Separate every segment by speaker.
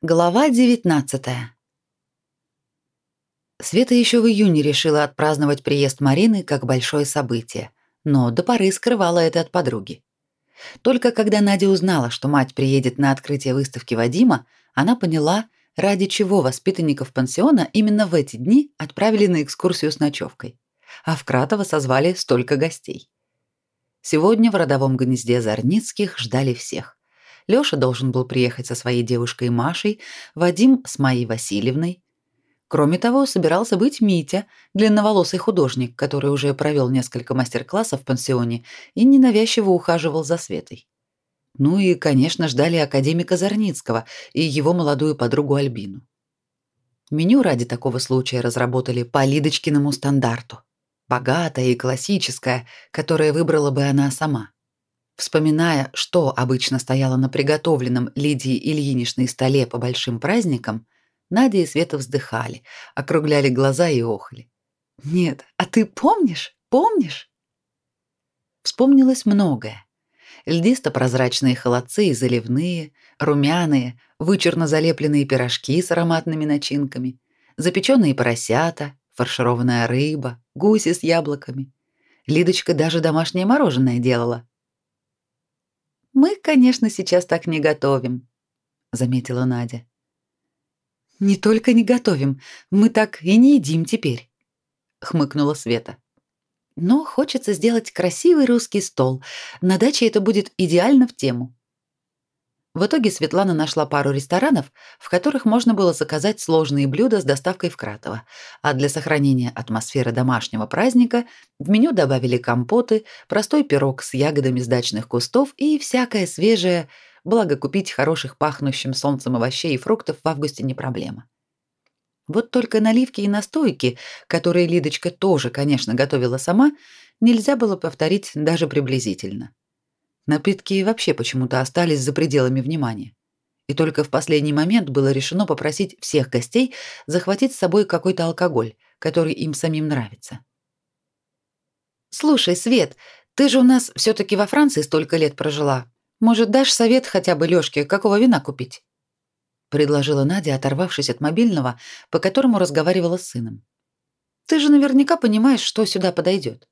Speaker 1: Глава 19. Света еще в июне решила отпраздновать приезд Марины как большое событие, но до поры скрывала это от подруги. Только когда Надя узнала, что мать приедет на открытие выставки Вадима, она поняла, ради чего воспитанников пансиона именно в эти дни отправили на экскурсию с ночевкой, а в Кратово созвали столько гостей. Сегодня в родовом гнезде Зарницких ждали всех. Лёша должен был приехать со своей девушкой Машей, Вадим с Майей Васильевной. Кроме того, собирался быть Митя, длинноволосый художник, который уже провел несколько мастер-классов в пансионе и ненавязчиво ухаживал за Светой. Ну и, конечно, ждали академика Зарницкого и его молодую подругу Альбину. Меню ради такого случая разработали по Лидочкиному стандарту. Богатое и классическое, которое выбрала бы она сама. Вспоминая, что обычно стояло на приготовленном Лидии Ильиничной столе по большим праздникам, Надя и Света вздыхали, округляли глаза и охали. «Нет, а ты помнишь? Помнишь?» Вспомнилось многое. Льдисто-прозрачные холодцы и заливные, румяные, вычурно залепленные пирожки с ароматными начинками, запеченные поросята, фаршированная рыба, гуси с яблоками. Лидочка даже домашнее мороженое делала. Мы, конечно, сейчас так не готовим, заметила Надя. Не только не готовим, мы так и не едим теперь, хмыкнула Света. Но хочется сделать красивый русский стол. На даче это будет идеально в тему. В итоге Светлана нашла пару ресторанов, в которых можно было заказать сложные блюда с доставкой в Кратово, а для сохранения атмосферы домашнего праздника в меню добавили компоты, простой пирог с ягодами с дачных кустов и всякое свежее, благо купить хороших пахнущим солнцем овощей и фруктов в августе не проблема. Вот только наливки и настойки, которые Лидочка тоже, конечно, готовила сама, нельзя было повторить даже приблизительно. Напитки вообще почему-то остались за пределами внимания. И только в последний момент было решено попросить всех гостей захватить с собой какой-то алкоголь, который им самим нравится. «Слушай, Свет, ты же у нас все таки во Франции столько лет прожила. Может, дашь совет хотя бы Лёшке, какого вина купить?» предложила Надя, оторвавшись от мобильного, по которому разговаривала с сыном. «Ты же наверняка понимаешь, что сюда подойдет.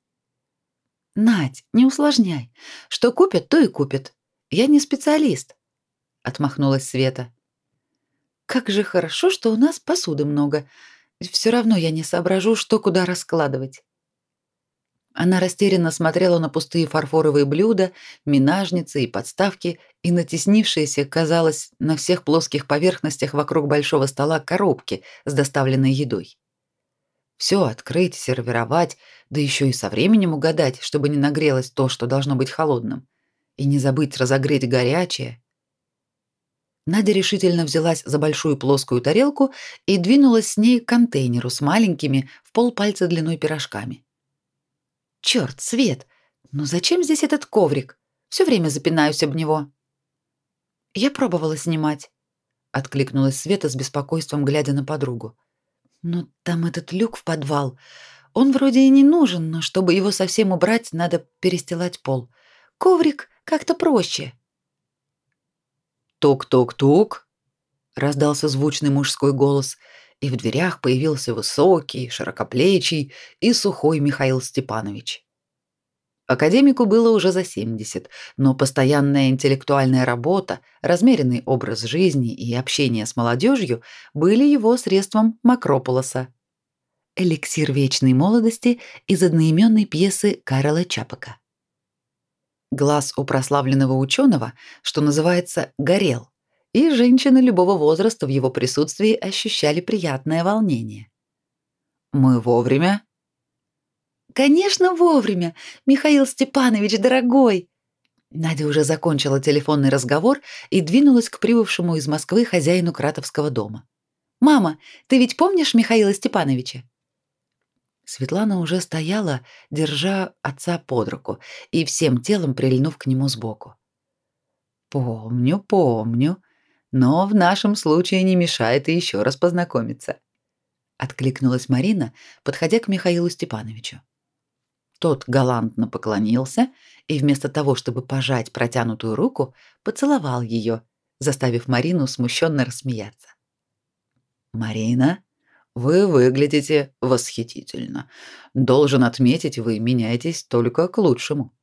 Speaker 1: Надь, не усложняй. Что купят, то и купят. Я не специалист, отмахнулась Света. Как же хорошо, что у нас посуды много. Все равно я не соображу, что куда раскладывать. Она растерянно смотрела на пустые фарфоровые блюда, минажницы и подставки и натеснившиеся, казалось, на всех плоских поверхностях вокруг большого стола коробки с доставленной едой. Все открыть, сервировать, да еще и со временем угадать, чтобы не нагрелось то, что должно быть холодным. И не забыть разогреть горячее. Надя решительно взялась за большую плоскую тарелку и двинулась с ней к контейнеру с маленькими в полпальца длиной пирожками. Черт, Свет, ну зачем здесь этот коврик? Все время запинаюсь об него. Я пробовала снимать, откликнулась Света с беспокойством, глядя на подругу. Но там этот люк в подвал. Он вроде и не нужен, но чтобы его совсем убрать, надо перестилать пол. Коврик как-то проще. Тук-тук-тук. Раздался звучный мужской голос, и в дверях появился высокий, широкоплечий и сухой Михаил Степанович. Академику было уже за 70, но постоянная интеллектуальная работа, размеренный образ жизни и общение с молодежью были его средством Макрополоса. Эликсир вечной молодости из одноименной пьесы Карла Чапака. Глаз у прославленного ученого, что называется, горел, и женщины любого возраста в его присутствии ощущали приятное волнение. «Мы вовремя?» Конечно, вовремя. Михаил Степанович, дорогой. Надя уже закончила телефонный разговор и двинулась к прибывшему из Москвы хозяину Кратовского дома. Мама, ты ведь помнишь Михаила Степановича? Светлана уже стояла, держа отца под руку и всем телом прильнув к нему сбоку. Помню, помню, но в нашем случае не мешает и еще раз познакомиться, откликнулась Марина, подходя к Михаилу Степановичу. Тот галантно поклонился и вместо того, чтобы пожать протянутую руку, поцеловал ее, заставив Марину смущенно рассмеяться. «Марина, вы выглядите восхитительно. Должен отметить, вы меняетесь только к лучшему».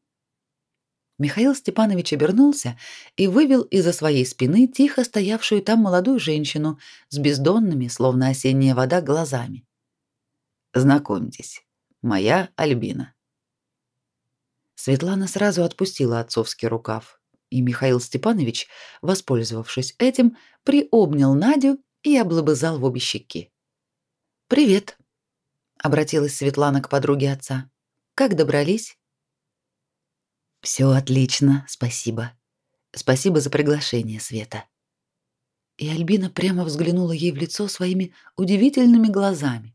Speaker 1: Михаил Степанович обернулся и вывел из-за своей спины тихо стоявшую там молодую женщину с бездонными, словно осенняя вода, глазами. «Знакомьтесь, моя Альбина». Светлана сразу отпустила отцовский рукав, и Михаил Степанович, воспользовавшись этим, приобнял Надю и облобызал в обе щеки. «Привет», — обратилась Светлана к подруге отца. «Как добрались?» Все отлично, спасибо. Спасибо за приглашение, Света. И Альбина прямо взглянула ей в лицо своими удивительными глазами.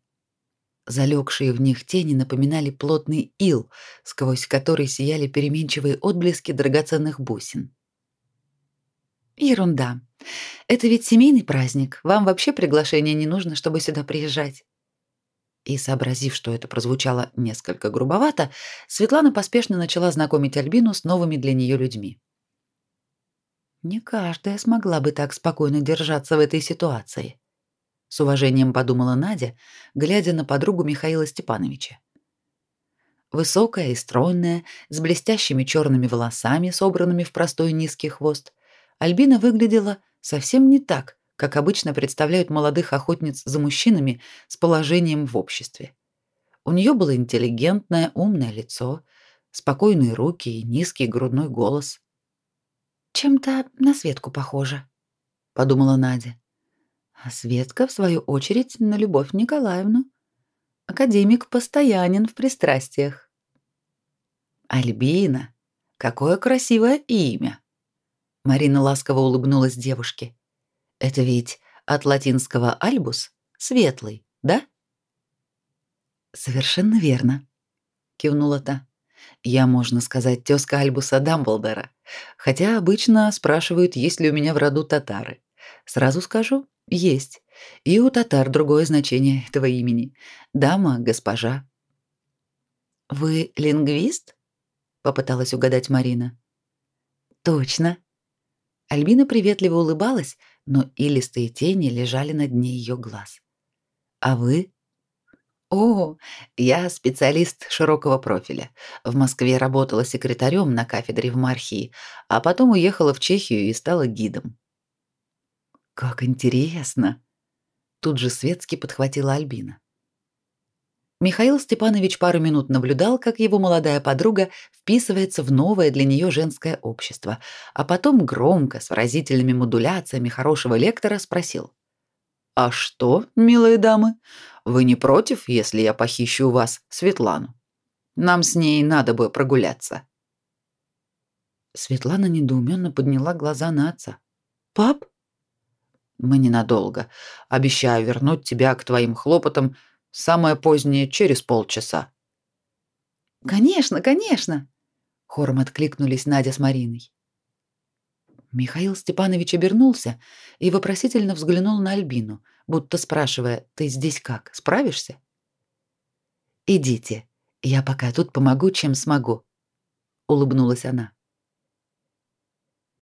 Speaker 1: Залегшие в них тени напоминали плотный ил, сквозь который сияли переменчивые отблески драгоценных бусин. Ерунда. Это ведь семейный праздник. Вам вообще приглашение не нужно, чтобы сюда приезжать. И, сообразив, что это прозвучало несколько грубовато, Светлана поспешно начала знакомить Альбину с новыми для нее людьми. Не каждая смогла бы так спокойно держаться в этой ситуации, с уважением подумала Надя, глядя на подругу Михаила Степановича. Высокая и стройная, с блестящими черными волосами, собранными в простой низкий хвост, Альбина выглядела совсем не так, как обычно представляют молодых охотниц за мужчинами с положением в обществе. У нее было интеллигентное, умное лицо, спокойные руки и низкий грудной голос. Чем-то на Светку похоже, подумала Надя. А Светка в свою очередь на Любовь Николаевну. Академик постоянен в пристрастиях. Альбина, какое красивое имя. Марина ласково улыбнулась девушке. Это ведь от латинского альбус светлый, да? Совершенно верно, кивнула та. Я, можно сказать, тёзка Альбуса Дамблдора, хотя обычно спрашивают, есть ли у меня в роду татары. Сразу скажу, есть. И у татар другое значение этого имени. Дама, госпожа. Вы лингвист? попыталась угадать Марина. Точно. Альбина приветливо улыбалась, но илистые тени лежали на дне ее глаз. А вы? О, я специалист широкого профиля. В Москве работала секретарем на кафедре в Мархии, а потом уехала в Чехию и стала гидом. Как интересно. Тут же светски подхватила Альбина. Михаил Степанович пару минут наблюдал, как его молодая подруга вписывается в новое для нее женское общество, а потом громко, с выразительными модуляциями хорошего лектора спросил. «А что, милые дамы, вы не против, если я похищу у вас Светлану? Нам с ней надо бы прогуляться». Светлана недоуменно подняла глаза на отца. «Пап?» «Мы ненадолго. Обещаю вернуть тебя к твоим хлопотам Самое позднее через полчаса. Конечно, конечно, хором откликнулись Надя с Мариной. Михаил Степанович обернулся и вопросительно взглянул на Альбину, будто спрашивая: "Ты здесь как? Справишься?" "Идите, я пока тут помогу, чем смогу", улыбнулась она.